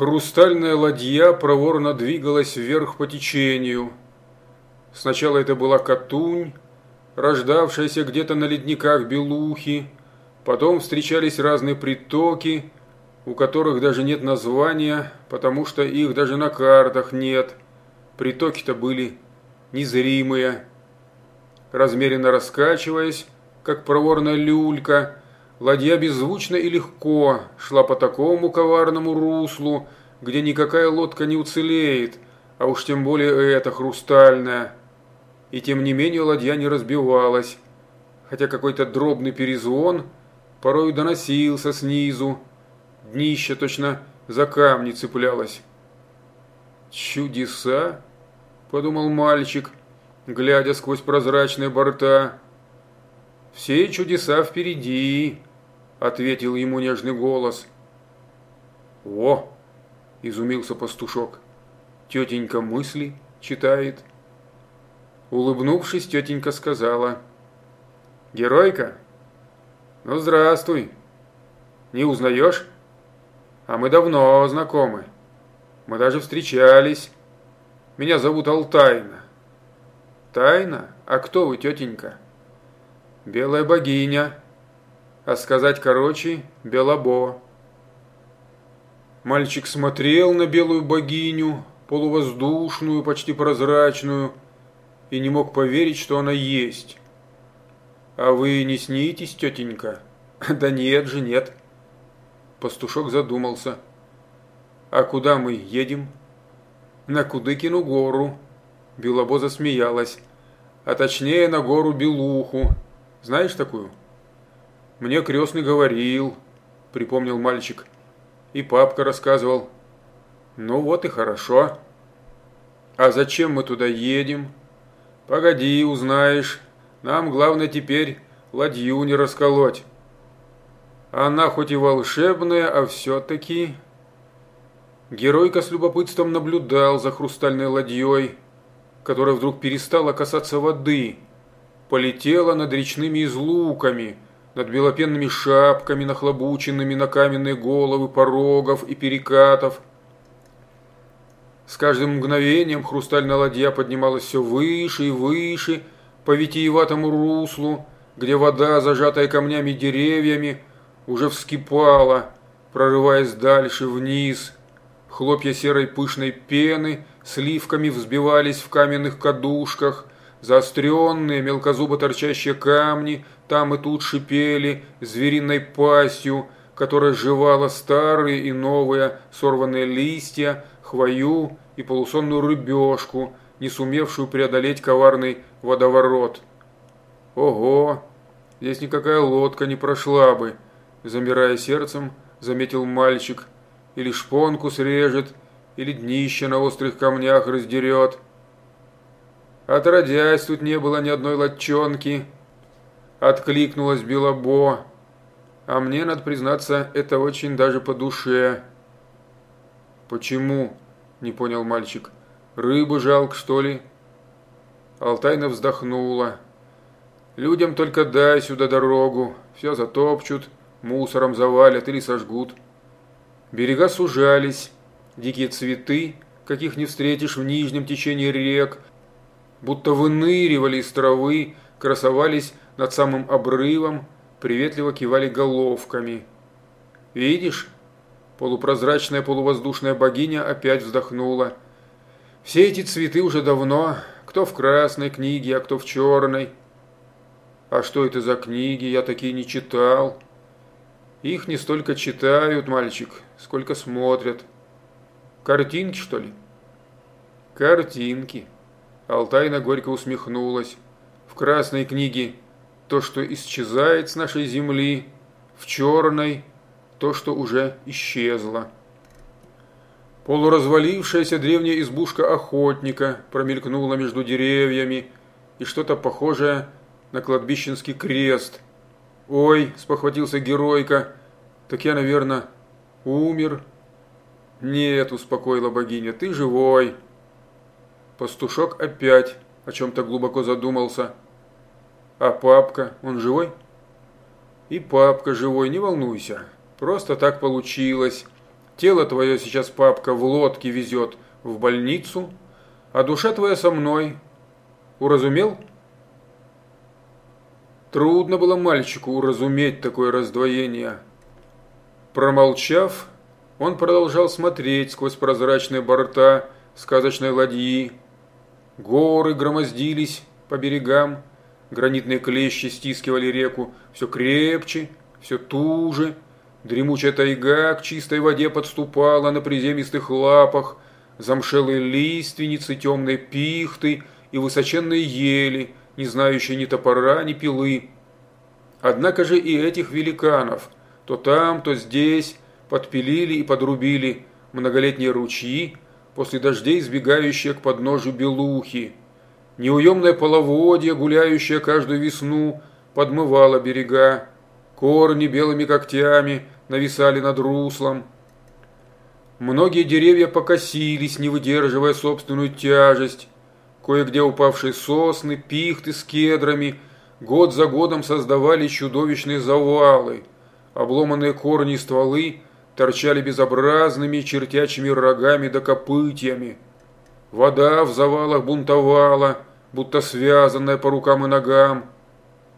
Хрустальная ладья проворно двигалась вверх по течению. Сначала это была Катунь, рождавшаяся где-то на ледниках Белухи, потом встречались разные притоки, у которых даже нет названия, потому что их даже на картах нет. Притоки-то были незримые. Размеренно раскачиваясь, как проворная люлька, ладья беззвучно и легко шла по такому коварному руслу, где никакая лодка не уцелеет, а уж тем более эта хрустальная. И тем не менее ладья не разбивалась, хотя какой-то дробный перезвон порой доносился снизу, днище точно за камни цеплялось. «Чудеса!» – подумал мальчик, глядя сквозь прозрачные борта. «Все чудеса впереди!» – ответил ему нежный голос. «О!» – изумился пастушок. «Тетенька мысли читает». Улыбнувшись, тетенька сказала. «Геройка? Ну, здравствуй. Не узнаешь?» А мы давно знакомы. Мы даже встречались. Меня зовут Алтайна. Тайна? А кто вы, тетенька? Белая богиня. А сказать короче, Белобо. Мальчик смотрел на белую богиню, полувоздушную, почти прозрачную, и не мог поверить, что она есть. «А вы не снитесь, тетенька?» «Да нет же, нет. Пастушок задумался. «А куда мы едем?» «На Кудыкину гору». Белобо засмеялась. «А точнее на гору Белуху. Знаешь такую?» «Мне крестный говорил», — припомнил мальчик. «И папка рассказывал». «Ну вот и хорошо». «А зачем мы туда едем?» «Погоди, узнаешь. Нам главное теперь ладью не расколоть». Она хоть и волшебная, а все-таки... Геройка с любопытством наблюдал за хрустальной ладьей, которая вдруг перестала касаться воды, полетела над речными излуками, над белопенными шапками, нахлобученными на каменные головы порогов и перекатов. С каждым мгновением хрустальная ладья поднималась все выше и выше по витиеватому руслу, где вода, зажатая камнями деревьями, уже вскипала, прорываясь дальше вниз. Хлопья серой пышной пены сливками взбивались в каменных кадушках, заостренные мелкозубо торчащие камни там и тут шипели звериной пастью, которая жевала старые и новые сорванные листья, хвою и полусонную рыбешку, не сумевшую преодолеть коварный водоворот. Ого, здесь никакая лодка не прошла бы, замирая сердцем, заметил мальчик. Или шпонку срежет, или днище на острых камнях раздерет. Отродясь, тут не было ни одной латчонки. Откликнулась Белобо. А мне, надо признаться, это очень даже по душе. Почему? Не понял мальчик. Рыбу жалко, что ли? Алтайна вздохнула. Людям только дай сюда дорогу, все затопчут, мусором завалят или сожгут. Берега сужались, дикие цветы, каких не встретишь в нижнем течении рек, будто выныривали из травы, красовались над самым обрывом, приветливо кивали головками. «Видишь?» Полупрозрачная полувоздушная богиня опять вздохнула. «Все эти цветы уже давно, кто в красной книге, а кто в черной». «А что это за книги? Я такие не читал». Их не столько читают, мальчик, сколько смотрят. Картинки, что ли? Картинки. Алтайна горько усмехнулась. В красной книге то, что исчезает с нашей земли, в черной то, что уже исчезло. Полуразвалившаяся древняя избушка охотника промелькнула между деревьями и что-то похожее на кладбищенский крест – «Ой», – спохватился геройка, – «так я, наверное, умер». «Нет», – успокоила богиня, – «ты живой». Пастушок опять о чем-то глубоко задумался. «А папка, он живой?» «И папка живой, не волнуйся. Просто так получилось. Тело твое сейчас папка в лодке везет в больницу, а душа твоя со мной. Уразумел? Трудно было мальчику уразуметь такое раздвоение. Промолчав, он продолжал смотреть сквозь прозрачные борта сказочной ладьи. Горы громоздились по берегам, гранитные клещи стискивали реку все крепче, все туже. Дремучая тайга к чистой воде подступала на приземистых лапах, замшелые лиственницы, темные пихты и высоченные ели, не знающие ни топора, ни пилы. Однако же и этих великанов то там, то здесь подпилили и подрубили многолетние ручьи, после дождей сбегающие к подножию Белухи. Неуемное половодье, гуляющее каждую весну, подмывало берега. Корни белыми когтями нависали над руслом. Многие деревья покосились, не выдерживая собственную тяжесть. Кое-где упавшие сосны, пихты с кедрами год за годом создавали чудовищные завалы. Обломанные корни и стволы торчали безобразными чертячими рогами да копытьями. Вода в завалах бунтовала, будто связанная по рукам и ногам,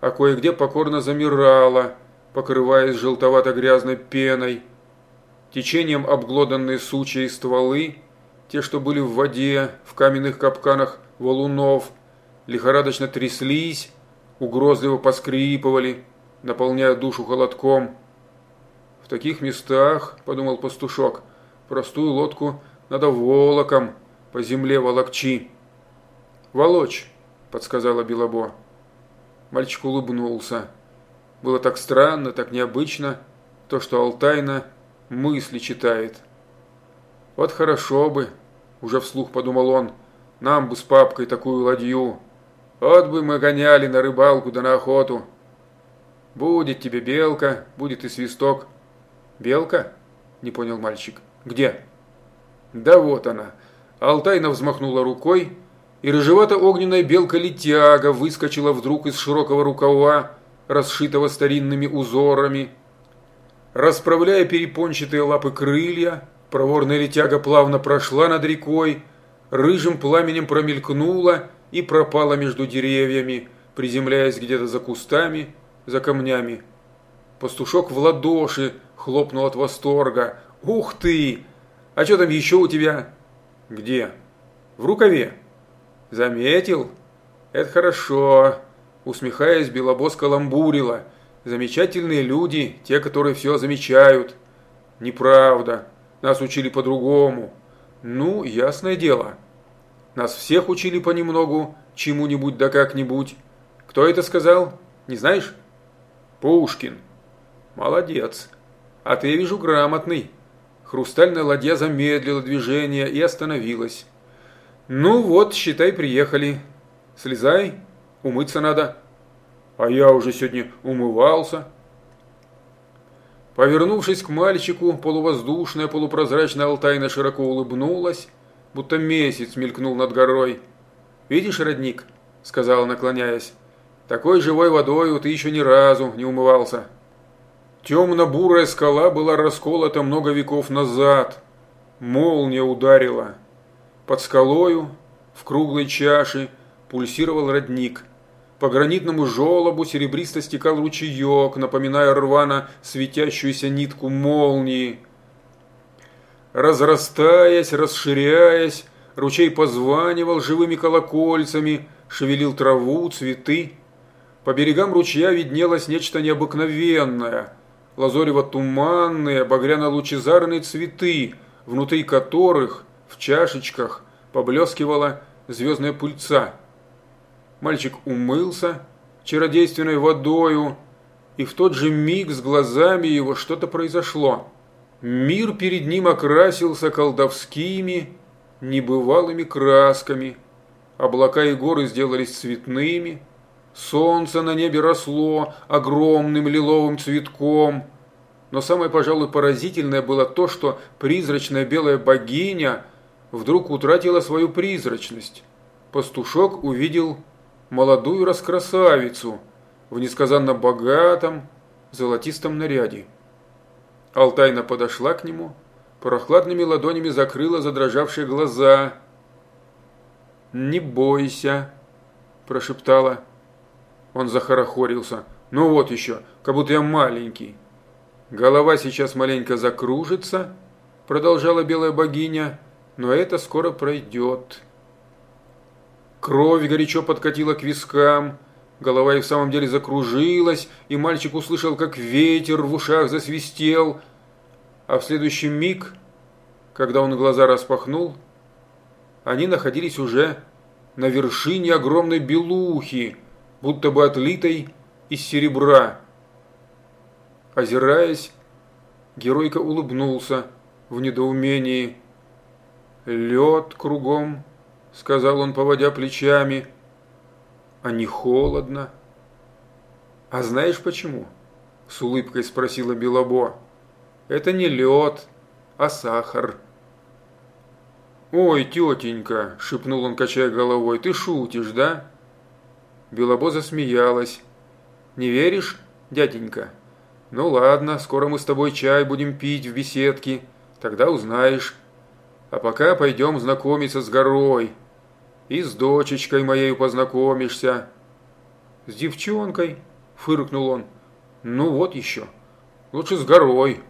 а кое-где покорно замирала, покрываясь желтовато-грязной пеной. Течением обглоданные сучья и стволы, те, что были в воде, в каменных капканах валунов, лихорадочно тряслись, угрозливо поскрипывали, наполняя душу холодком. В таких местах, подумал пастушок, простую лодку надо волоком по земле волокчи. «Волочь», – подсказала Белобо. Мальчик улыбнулся. Было так странно, так необычно, то, что Алтайна мысли читает. «Вот хорошо бы», – уже вслух подумал он, – «нам бы с папкой такую ладью. Вот бы мы гоняли на рыбалку да на охоту. Будет тебе белка, будет и свисток». «Белка?» – не понял мальчик. «Где?» «Да вот она». Алтайна взмахнула рукой, и рыжевато-огненная белка-летяга выскочила вдруг из широкого рукава, расшитого старинными узорами. Расправляя перепончатые лапы крылья, проворная летяга плавно прошла над рекой, рыжим пламенем промелькнула и пропала между деревьями, приземляясь где-то за кустами, за камнями. Пастушок в ладоши хлопнул от восторга. «Ух ты! А что там еще у тебя?» «Где?» «В рукаве». «Заметил? Это хорошо!» Усмехаясь, Белобос каламбурила. «Замечательные люди, те, которые все замечают». «Неправда. Нас учили по-другому». «Ну, ясное дело. Нас всех учили понемногу, чему-нибудь да как-нибудь. Кто это сказал? Не знаешь?» «Пушкин». «Молодец. А ты, я вижу, грамотный». Хрустальная ладья замедлила движение и остановилась. «Ну вот, считай, приехали. Слезай, умыться надо». «А я уже сегодня умывался». Повернувшись к мальчику, полувоздушная, полупрозрачная Алтайна широко улыбнулась, будто месяц мелькнул над горой. «Видишь, родник?» – сказала, наклоняясь. «Такой живой водою ты еще ни разу не умывался». Темно-бурая скала была расколота много веков назад. Молния ударила. Под скалою, в круглой чаше, пульсировал родник. По гранитному желобу серебристо стекал ручеек, напоминая рвано светящуюся нитку молнии. Разрастаясь, расширяясь, ручей позванивал живыми колокольцами, шевелил траву, цветы. По берегам ручья виднелось нечто необыкновенное. Лазорево-туманные, багряно-лучезарные цветы, внутри которых в чашечках поблескивала звездная пыльца. Мальчик умылся чародейственной водою, и в тот же миг с глазами его что-то произошло. Мир перед ним окрасился колдовскими, небывалыми красками. Облака и горы сделались цветными, солнце на небе росло огромным лиловым цветком. Но самое, пожалуй, поразительное было то, что призрачная белая богиня – вдруг утратила свою призрачность. Пастушок увидел молодую раскрасавицу в несказанно богатом золотистом наряде. Алтайна подошла к нему, прохладными ладонями закрыла задрожавшие глаза. «Не бойся», – прошептала. Он захорохорился. «Ну вот еще, как будто я маленький». «Голова сейчас маленько закружится», – продолжала белая богиня, – «но это скоро пройдет». Кровь горячо подкатила к вискам, голова и в самом деле закружилась, и мальчик услышал, как ветер в ушах засвистел, а в следующий миг, когда он глаза распахнул, они находились уже на вершине огромной белухи, будто бы отлитой из серебра. Озираясь, геройка улыбнулся в недоумении. Лед кругом, – сказал он, поводя плечами. «А не холодно?» «А знаешь почему?» – с улыбкой спросила Белобо. «Это не лед, а сахар». «Ой, тетенька!» – шепнул он, качая головой. «Ты шутишь, да?» Белобо засмеялась. «Не веришь, дяденька?» «Ну ладно, скоро мы с тобой чай будем пить в беседке, тогда узнаешь. А пока пойдем знакомиться с горой, и с дочечкой моей познакомишься». «С девчонкой?» – фыркнул он. «Ну вот еще. Лучше с горой».